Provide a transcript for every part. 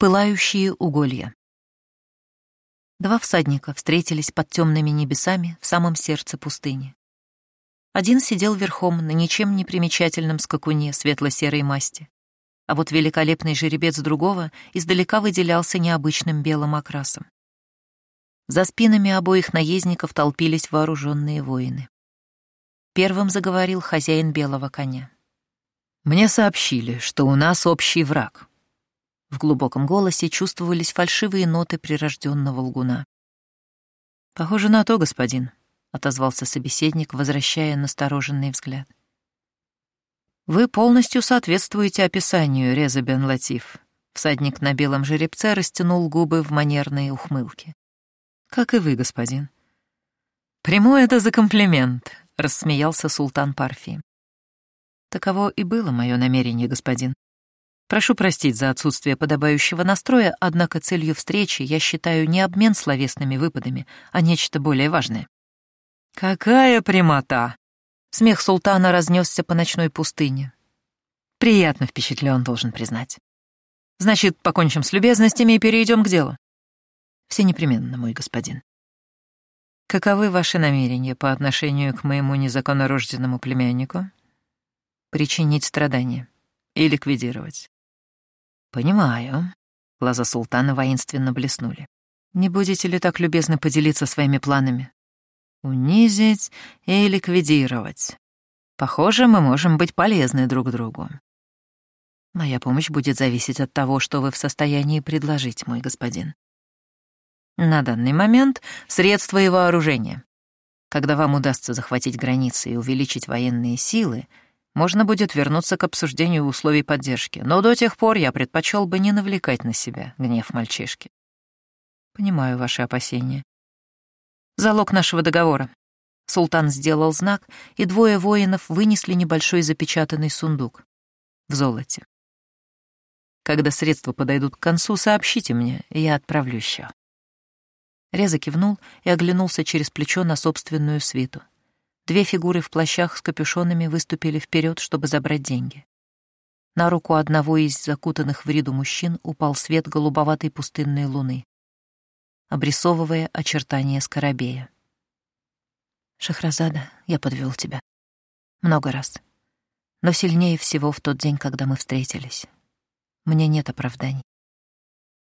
Пылающие уголья. Два всадника встретились под темными небесами в самом сердце пустыни. Один сидел верхом на ничем не примечательном скакуне светло-серой масти, а вот великолепный жеребец другого издалека выделялся необычным белым окрасом. За спинами обоих наездников толпились вооруженные воины. Первым заговорил хозяин белого коня. «Мне сообщили, что у нас общий враг», в глубоком голосе чувствовались фальшивые ноты прирожденного лгуна. «Похоже на то, господин», — отозвался собеседник, возвращая настороженный взгляд. «Вы полностью соответствуете описанию, Реза бен Латиф». Всадник на белом жеребце растянул губы в манерные ухмылки. «Как и вы, господин». «Приму это за комплимент», — рассмеялся султан Парфи. «Таково и было мое намерение, господин», Прошу простить за отсутствие подобающего настроя, однако целью встречи я считаю не обмен словесными выпадами, а нечто более важное. «Какая прямота!» Смех султана разнесся по ночной пустыне. Приятно впечатлен, должен признать. Значит, покончим с любезностями и перейдем к делу. Все непременно, мой господин. Каковы ваши намерения по отношению к моему незаконнорожденному племяннику? Причинить страдания и ликвидировать. «Понимаю». Глаза султана воинственно блеснули. «Не будете ли так любезны поделиться своими планами?» «Унизить и ликвидировать. Похоже, мы можем быть полезны друг другу». «Моя помощь будет зависеть от того, что вы в состоянии предложить, мой господин». «На данный момент средства и вооружение. Когда вам удастся захватить границы и увеличить военные силы, можно будет вернуться к обсуждению условий поддержки, но до тех пор я предпочел бы не навлекать на себя гнев мальчишки. Понимаю ваши опасения. Залог нашего договора. Султан сделал знак, и двое воинов вынесли небольшой запечатанный сундук в золоте. Когда средства подойдут к концу, сообщите мне, и я отправлю еще. Реза кивнул и оглянулся через плечо на собственную свиту. Две фигуры в плащах с капюшонами выступили вперед, чтобы забрать деньги. На руку одного из закутанных в ряду мужчин упал свет голубоватой пустынной луны, обрисовывая очертания Скоробея. «Шахразада, я подвел тебя. Много раз. Но сильнее всего в тот день, когда мы встретились. Мне нет оправданий.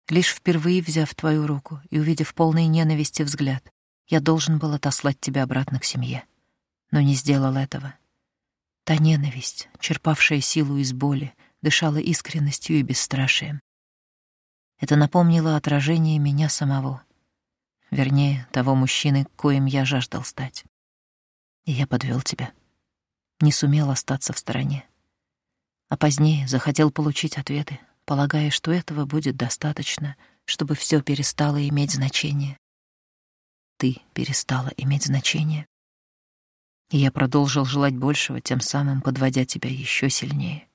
Лишь впервые взяв твою руку и увидев полный ненависти взгляд, я должен был отослать тебя обратно к семье но не сделал этого. Та ненависть, черпавшая силу из боли, дышала искренностью и бесстрашием. Это напомнило отражение меня самого, вернее, того мужчины, коим я жаждал стать. И я подвел тебя. Не сумел остаться в стороне. А позднее захотел получить ответы, полагая, что этого будет достаточно, чтобы все перестало иметь значение. Ты перестала иметь значение. И я продолжил желать большего, тем самым подводя тебя еще сильнее.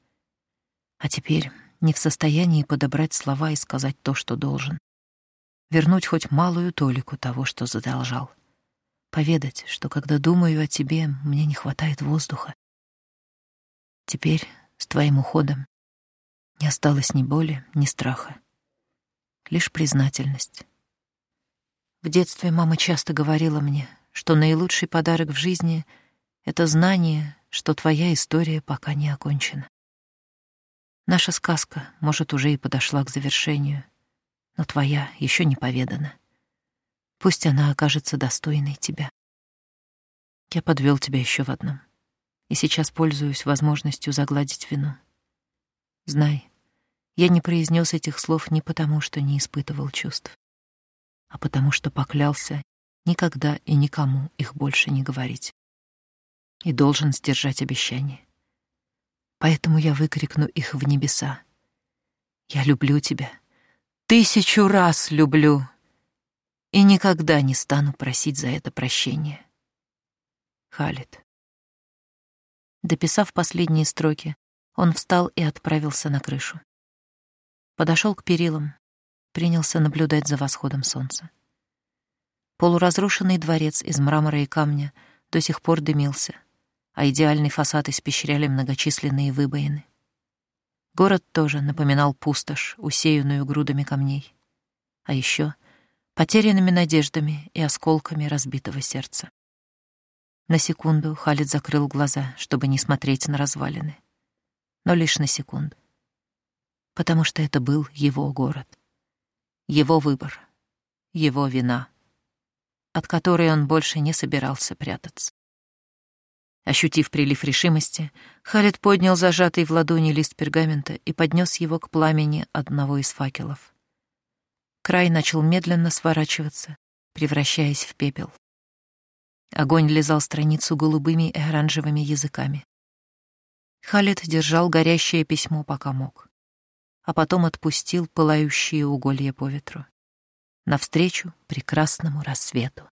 А теперь не в состоянии подобрать слова и сказать то, что должен. Вернуть хоть малую толику того, что задолжал. Поведать, что когда думаю о тебе, мне не хватает воздуха. Теперь, с твоим уходом, не осталось ни боли, ни страха. Лишь признательность. В детстве мама часто говорила мне, что наилучший подарок в жизни — это знание, что твоя история пока не окончена. Наша сказка, может, уже и подошла к завершению, но твоя еще не поведана. Пусть она окажется достойной тебя. Я подвел тебя еще в одном, и сейчас пользуюсь возможностью загладить вину. Знай, я не произнес этих слов не потому, что не испытывал чувств, а потому что поклялся никогда и никому их больше не говорить и должен сдержать обещание. Поэтому я выкрикну их в небеса. Я люблю тебя. Тысячу раз люблю. И никогда не стану просить за это прощения. Халид. Дописав последние строки, он встал и отправился на крышу. Подошел к перилам, принялся наблюдать за восходом солнца. Полуразрушенный дворец из мрамора и камня до сих пор дымился — а идеальный фасад испещряли многочисленные выбоины. Город тоже напоминал пустошь, усеянную грудами камней. А еще потерянными надеждами и осколками разбитого сердца. На секунду Халид закрыл глаза, чтобы не смотреть на развалины. Но лишь на секунду. Потому что это был его город. Его выбор. Его вина. От которой он больше не собирался прятаться. Ощутив прилив решимости, Халид поднял зажатый в ладони лист пергамента и поднес его к пламени одного из факелов. Край начал медленно сворачиваться, превращаясь в пепел. Огонь лизал страницу голубыми и оранжевыми языками. Халид держал горящее письмо, пока мог, а потом отпустил пылающие уголья по ветру. Навстречу прекрасному рассвету.